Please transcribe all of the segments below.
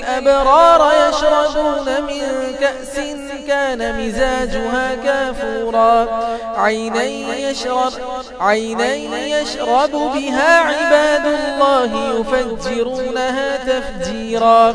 الأبرار يشربون من كأس كان مزاجها كافورا. عيني يشرب, يشرب بها عباد الله يفجرونها تفجيرا.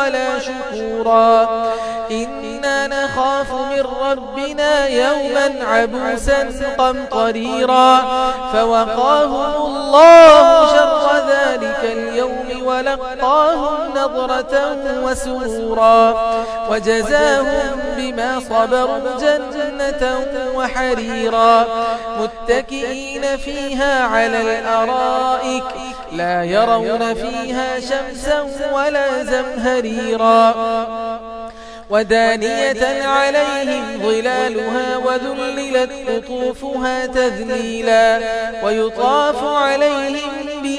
ولا شكورا. إنا نخاف من ربنا يوما عبوسا قمطريرا. فوقاهم الله شر ولقاهم نظرة وسرورا وجزاهم بما صبروا جنة وحريرا متكئين فيها على الأرائك لا يرون فيها شمسا ولا زمهريرا ودانية عليهم ظلالها وذللت قطوفها تذليلا ويطاف عليهم من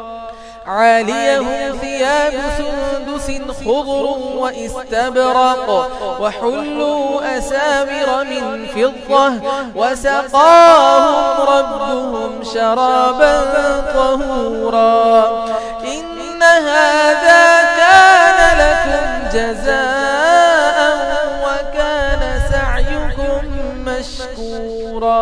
عاليهم ثياب سندس خضر وإستبرق وحلوا أسامر من فضة وسقاهم ربهم شرابا طهورا. إن هذا كان لكم جزاء وكان سعيكم مشكورا.